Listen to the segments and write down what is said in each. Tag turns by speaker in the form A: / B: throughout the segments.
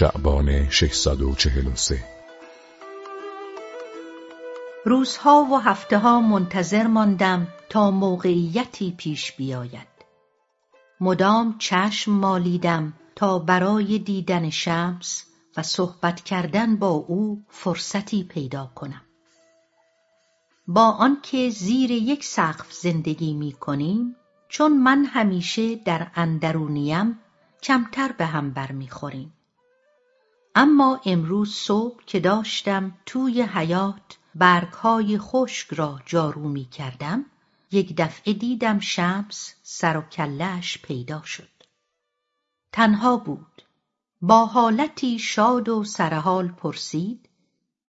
A: شعبان 643
B: روزها و هفته ها منتظر ماندم تا موقعیتی پیش بیاید. مدام چشم مالیدم تا برای دیدن شمس و صحبت کردن با او فرصتی پیدا کنم. با آنکه زیر یک سقف زندگی می کنیم چون من همیشه در اندرونیم کمتر به هم برمیخوریم اما امروز صبح که داشتم توی حیات برگهای خشک را جارو می کردم یک دفعه دیدم شمس سر و کلش پیدا شد. تنها بود. با حالتی شاد و سرحال پرسید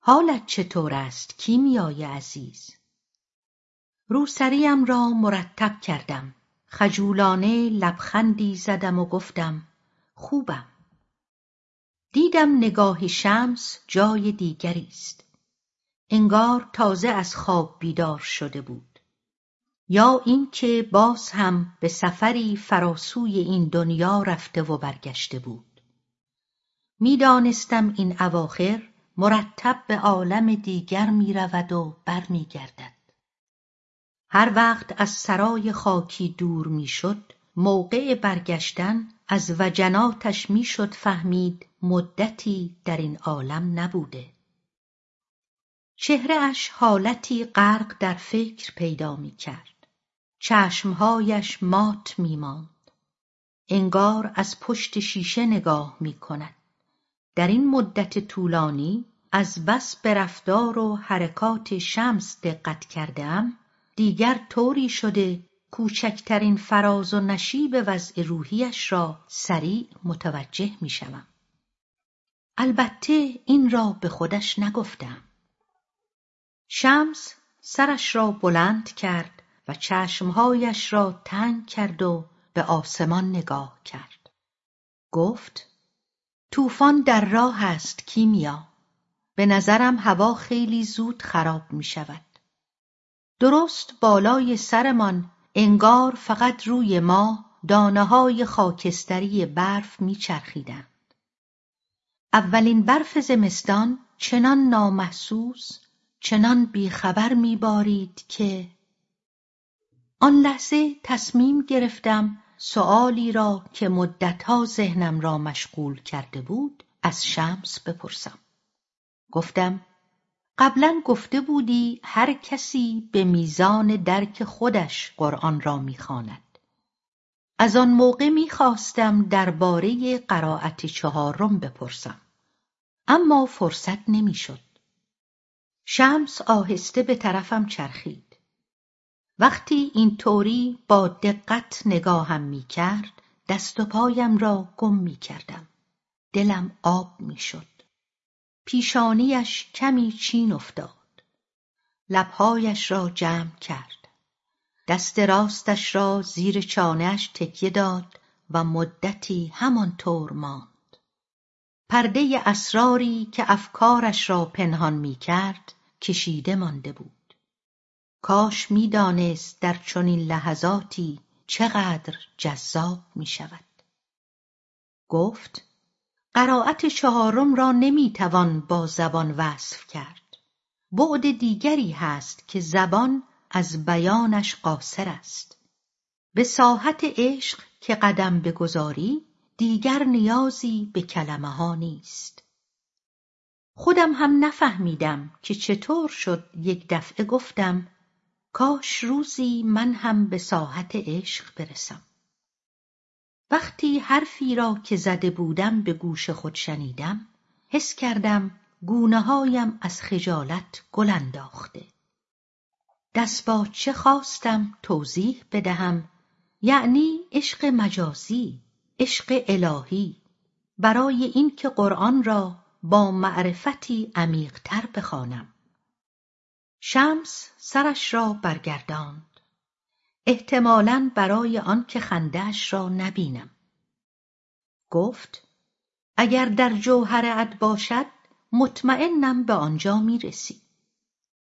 B: حالت چطور است؟ کیمیای عزیز؟ روسریم را مرتب کردم. خجولانه لبخندی زدم و گفتم خوبم. دیدم نگاه شمس جای دیگری است. انگار تازه از خواب بیدار شده بود. یا اینکه باز هم به سفری فراسوی این دنیا رفته و برگشته بود. می‌دانستم این اواخر مرتب به عالم دیگر می‌رود و برمیگردد. هر وقت از سرای خاکی دور می‌شد موقع برگشتن از وجناتش می‌شد فهمید مدتی در این عالم نبوده. چهرهاش حالتی غرق در فکر پیدا می‌کرد. چشمهایش مات میماند. انگار از پشت شیشه نگاه می‌کند. در این مدت طولانی از بس به رفتار و حرکات شمس دقت کردهام دیگر طوری شده کوچکترین فراز و نشیب وضع روحیش را سریع متوجه می‌شوم. البته این را به خودش نگفتم. شمس سرش را بلند کرد و چشمهایش را تنگ کرد و به آسمان نگاه کرد. گفت طوفان در راه است کیمیا. به نظرم هوا خیلی زود خراب می شود درست بالای سرمان انگار فقط روی ما دانه های خاکستری برف میچرخیدند. اولین برف زمستان چنان نامحسوس چنان بیخبر میبارید که آن لحظه تصمیم گرفتم سؤالی را که مدتها ذهنم را مشغول کرده بود از شمس بپرسم. گفتم قبلا گفته بودی هر کسی به میزان درک خودش قرآن را می‌خواند. از آن موقع می‌خواستم درباره قرائت چهارم بپرسم اما فرصت نمی‌شد. شمس آهسته به طرفم چرخید. وقتی این طوری با دقت نگاهم می‌کرد دست و پایم را گم می‌کردم. دلم آب می‌شد. پیشانیش کمی چین افتاد. لبهایش را جمع کرد. دست راستش را زیر چانهاش تکیه داد و مدتی همانطور ماند. پرده اسراری که افکارش را پنهان می‌کرد کشیده مانده بود. کاش می‌دانست در چنین لحظاتی چقدر جذاب می‌شود. گفت قرائت چهارم را نمی‌توان با زبان وصف کرد. بعد دیگری هست که زبان از بیانش قاصر است. به ساحت عشق که قدم بگذاری دیگر نیازی به کلمه ها نیست. خودم هم نفهمیدم که چطور شد یک دفعه گفتم کاش روزی من هم به ساحت عشق برسم. وقتی حرفی را که زده بودم به گوش خود شنیدم حس کردم گونههایم از خجالت گل انداخته دستباچه خواستم توضیح بدهم؟ یعنی عشق مجازی عشق الهی. برای اینکه قرآن را با معرفتی عمیقتر بخوانم. شمس سرش را برگرداند احتمالا برای آنکه خندهاش را نبینم. گفت اگر در جوهر اد باشد مطمئنم به آنجا می‌رسی.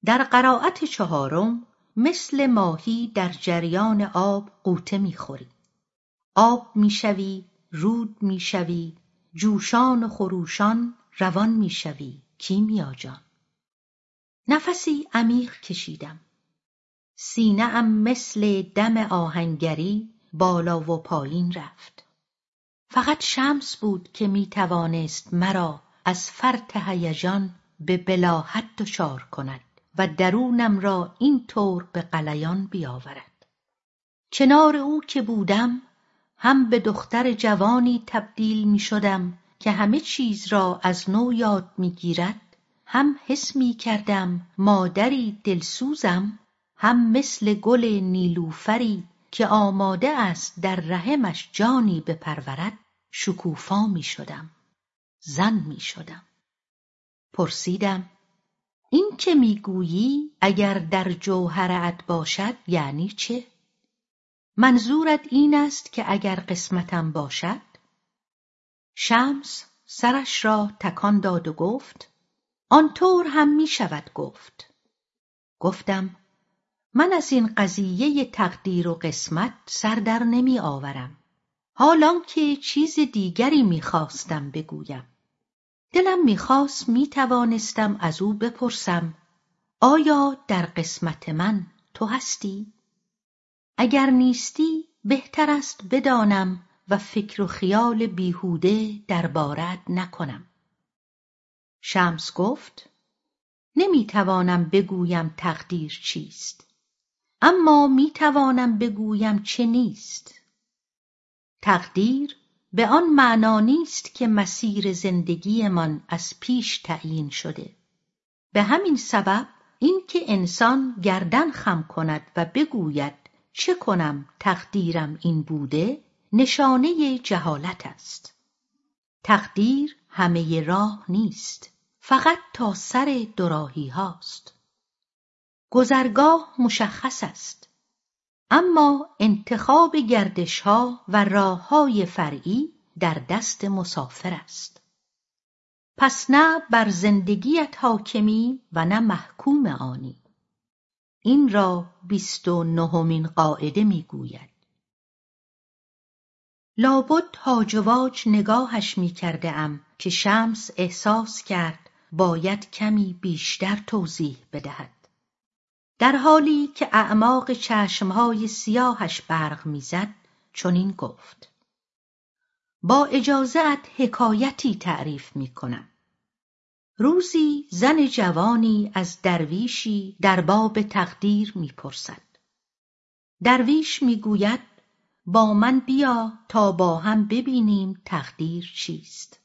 B: در قرائت چهارم مثل ماهی در جریان آب غوطه می‌خوری. آب می‌شوی رود می‌شوی جوشان و خروشان روان می‌شوی. کیمیا جان. نفسی عمیق کشیدم. سینه ام مثل دم آهنگری بالا و پایین رفت. فقط شمس بود که می توانست مرا از فرط هیجان به بلاحت دچار کند و درونم را این طور به قلیان بیاورد. کنار او که بودم هم به دختر جوانی تبدیل می شدم که همه چیز را از نو یاد می گیرد هم حس می کردم مادری دلسوزم هم مثل گل نیلوفری که آماده است در رحمش جانی بپرورد شکوفا می شدم زن می شدم. پرسیدم این که می‌گویی اگر در جوهرت باشد یعنی چه؟ منظورت این است که اگر قسمتم باشد؟ شمس سرش را تکان داد و گفت آنطور هم می شود گفت. گفتم من از این قضیه تقدیر و قسمت سر در نمی آورم. حالان که چیز دیگری می‌خواستم بگویم. دلم می‌خواست می‌توانستم از او بپرسم آیا در قسمت من تو هستی؟ اگر نیستی بهتر است بدانم و فکر و خیال بیهوده دربارت نکنم. شمس گفت نمی‌توانم بگویم تقدیر چیست. اما می‌توانم بگویم چه نیست. تقدیر به آن معنا نیست که مسیر زندگیمان از پیش تعیین شده. به همین سبب اینکه انسان گردن خم کند و بگوید چه کنم تقدیرم این بوده نشانه جهالت است. تقدیر همه راه نیست فقط تا سر دوراهی هاست. گذرگاه مشخص است. اما انتخاب گردشها و راههای فرعی در دست مسافر است. پس نه بر زندگیت حاکمی و نه محکوم آنی. این را بیست و نهمین قاعده می‌گوید. لابد هاج واج نگاهش می‌کرده ام که شمس احساس کرد باید کمی بیشتر توضیح بدهد. در حالی که اعماق چشمهای سیاهش برق می‌زد چنین گفت. با اجازهت حکایتی تعریف می‌کنم. روزی زن جوانی از درویشی در باب تقدیر می‌پرسد. درویش می‌گوید با من بیا تا با هم ببینیم تقدیر چیست.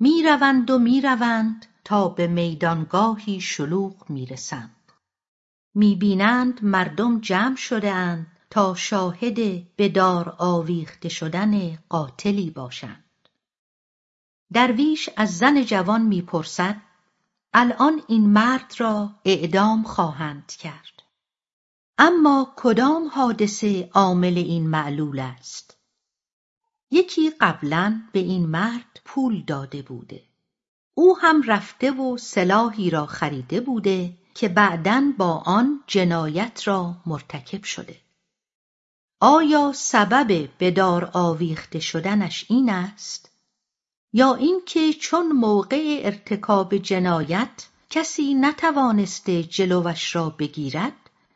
B: می‌روند و می‌روند تا به میدانگاهی شلوغ می‌رسند. می‌بینند مردم جمع شده اند تا شاهد به دار آویخته شدن قاتلی باشند. درویش از زن جوان می‌پرسد الان این مرد را اعدام خواهند کرد. اما کدام حادثه عامل این معلول است؟ یکی قبلا به این مرد پول داده بوده. او هم رفته و سلاحی را خریده بوده که بعدا با آن جنایت را مرتکب شده. آیا سبب به دار آویخته شدنش این است؟ یا اینکه چون موقع ارتکاب جنایت کسی نتوانسته جلوش را بگیرد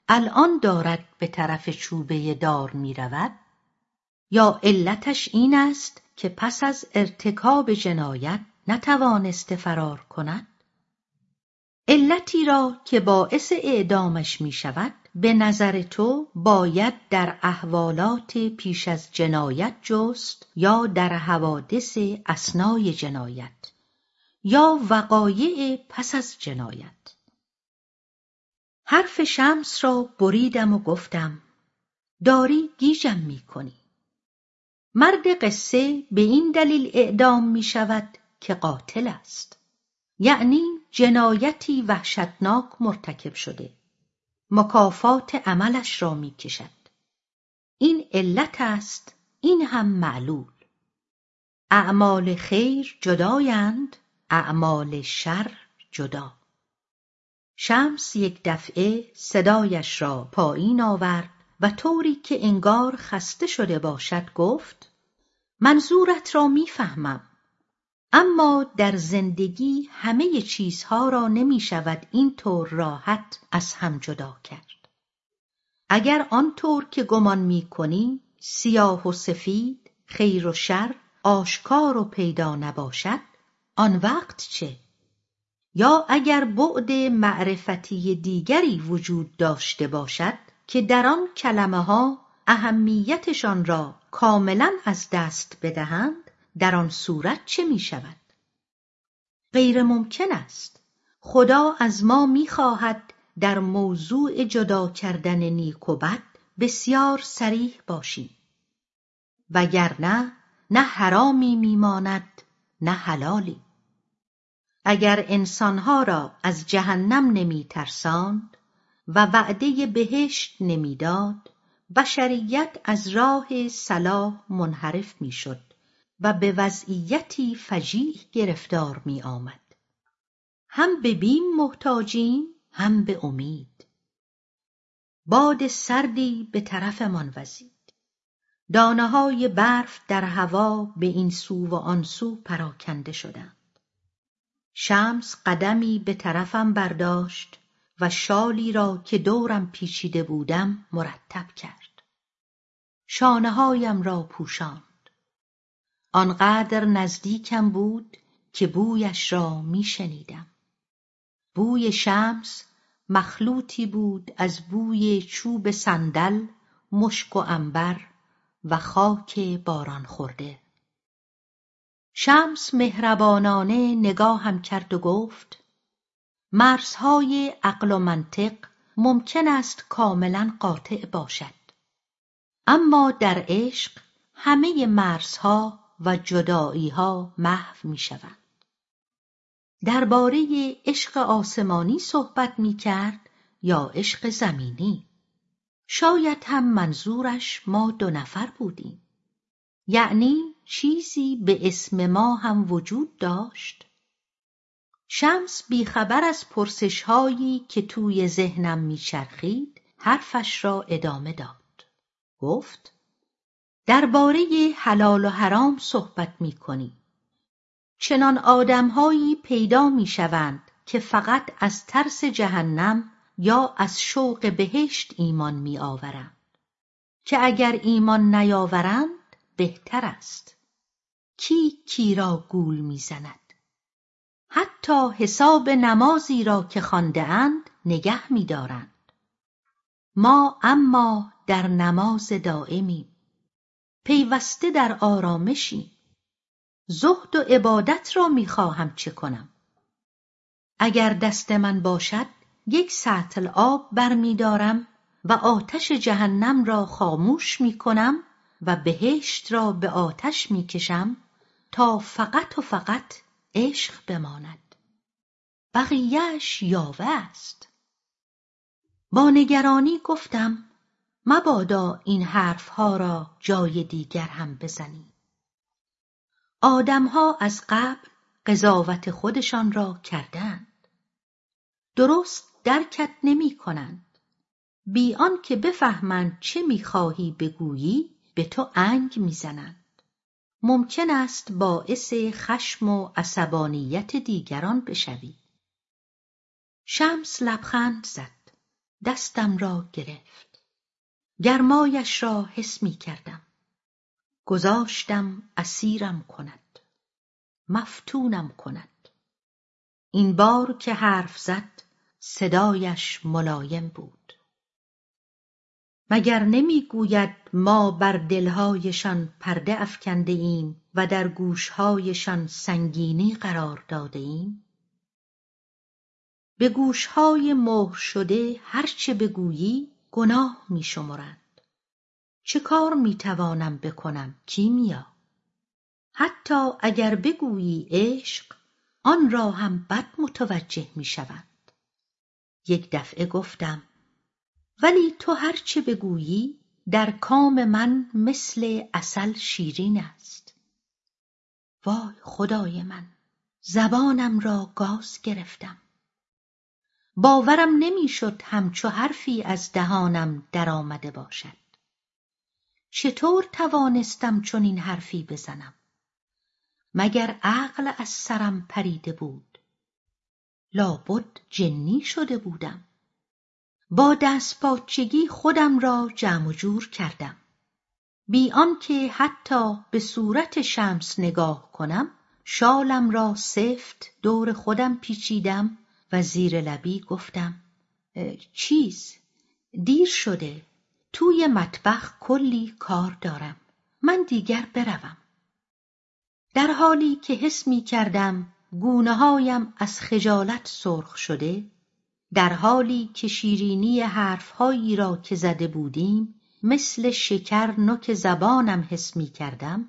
B: الان دارد به طرف چوبه دار می‌رود یا علتش این است که پس از ارتکاب جنایت نتوانسته فرار کند؟ علتی را که باعث اعدامش می شود به نظر تو باید در احوالات پیش از جنایت جست یا در حوادث اسنای جنایت یا وقایع پس از جنایت. حرف شمس را بریدم و گفتم داری گیجم می کنی مرد قصه به این دلیل اعدام می شود که قاتل است. یعنی جنایتی وحشتناک مرتکب شده. مکافات عملش را می‌کشد. این علت است این هم معلول. اعمال خیر جدایند اعمال شر جدا. شمس یک دفعه صدایش را پایین آورد و طوری که انگار خسته شده باشد گفت منظورت را می‌فهمم. اما در زندگی همه چیزها را نمی شود این طور راحت از هم جدا کرد. اگر آنطور که گمان می کنی سیاه و سفید، خیر و شر، آشکار و پیدا نباشد، آن وقت چه؟ یا اگر بعد معرفتی دیگری وجود داشته باشد که در آن کلمه ها اهمیتشان را کاملا از دست بدهند در آن صورت چه می شود؟ غیر ممکن است. خدا از ما می‌خواهد در موضوع جدا کردن نیک و بد بسیار سریح باشیم. وگرنه نه حرامی میماند نه حلالی. اگر انسانها را از جهنم نمیترساند و وعده بهشت نمی‌داد بشریت از راه صلاح منحرف می‌شد و به وضعیتی فجیح گرفتار می آمد. هم به بیم محتاجیم هم به امید. باد سردی به طرفمان وزید. دانه های برف در هوا به این سو و آن سو پراکنده شدند. شمس قدمی به طرفم برداشت و شالی را که دورم پیچیده بودم مرتب کرد. شانه هایم را پوشاند. آنقدر نزدیکم بود که بویش را میشنیدم. بوی شمس مخلوطی بود از بوی چوب صندل، مشک و عنبر و خاک باران خورده. شمس مهربانانه نگاهم کرد و گفت مرزهای عقل و منطق ممکن است کاملا قاطع باشد اما در عشق همه مرزها و جداییها محو می شود. درباره عشق آسمانی صحبت می کرد یا عشق زمینی. شاید هم منظورش ما دو نفر بودیم. یعنی چیزی به اسم ما هم وجود داشت. شمس بیخبر از پرسشهایی که توی ذهنم میچرخید حرفش را ادامه داد. گفت درباره حلال و حرام صحبت می‌کنی. چنان آدمهایی پیدا می‌شوند که فقط از ترس جهنم یا از شوق بهشت ایمان میآورند. که اگر ایمان نیاورند بهتر است. کی کی را گول می‌زند؟ حتی حساب نمازی را که خوانده اند نگه میدارند. ما اما در نماز دائمیم. پیوسته در آرامشیم زهد و عبادت را می‌خواهم چه کنم. اگر دست من باشد یک سطل آب برمیدارم و آتش جهنم را خاموش می‌کنم و بهشت را به آتش می‌کشم تا فقط و فقط عشق بماند. بقیهش یاوه است. با نگرانی گفتم مبادا این حرفها را جای دیگر هم بزنی. آدمها از قبل قضاوت خودشان را کردند. درست درکت نمی کنند. بی که بفهمند چه می‌خواهی بگویی به تو انگ می‌زنند ممکن است باعث خشم و عصبانیت دیگران بشوی. شمس لبخند زد. دستم را گرفت. گرمایش را حس می کردم. گذاشتم اسیرم کند. مفتونم کند. این بار که حرف زد صدایش ملایم بود. مگر نمی‌گوید ما بر دلهایشان پرده افکنده ایم و در گوشهایشان سنگینی قرار داده ایم؟ به گوشهای مهر شده هرچه بگویی گناه میشمرند. چه کار می‌توانم بکنم؟ کیمیا حتی اگر بگویی عشق آن را هم بد متوجه می‌شوند. یک دفعه گفتم ولی تو هرچه بگویی در کام من مثل اصل شیرین است. وای خدای من زبانم را گاز گرفتم. باورم نمی‌شد همچو حرفی از دهانم درآمده باشد. چطور توانستم چنین حرفی بزنم؟ مگر عقل از سرم پریده بود؟ لابد جنی شده بودم. با دستپاچگی خودم را جمع و جور کردم. بی آنکه حتی به صورت شمس نگاه کنم شالم را سفت دور خودم پیچیدم و زیر لبی گفتم چیز؟ دیر شده. توی مطبخ کلی کار دارم. من دیگر بروم. در حالی که حس می کردم گونه هایم از خجالت سرخ شده در حالی که شیرینی حرفهایی را که زده بودیم مثل شکر نوک زبانم حس می کردم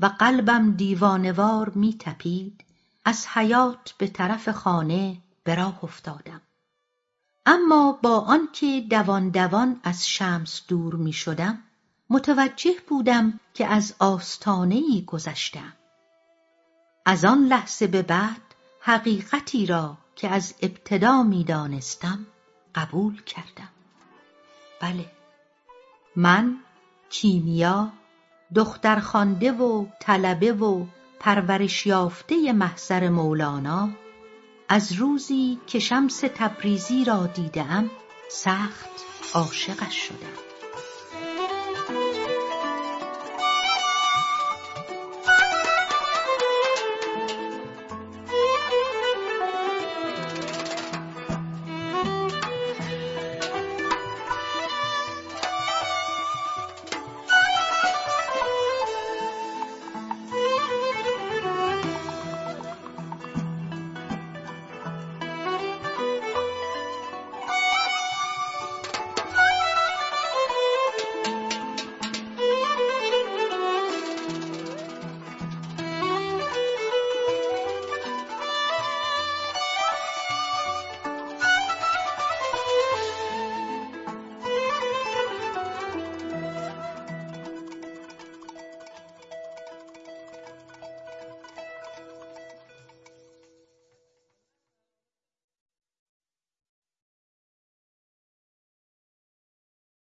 B: و قلبم دیوانوار می تپید از حیات به طرف خانه به راه افتادم. اما با آنکه دوان دوان از شمس دور می شدم متوجه بودم که از آستانه ای گذشتم. از آن لحظه به بعد حقیقتی را که از ابتدا می دانستم قبول کردم. بله من کیمیا دخترخوانده و طلبه و پرورش یافته محضر مولانا از روزی که شمس تبریزی را دیدم سخت عاشقش شدم.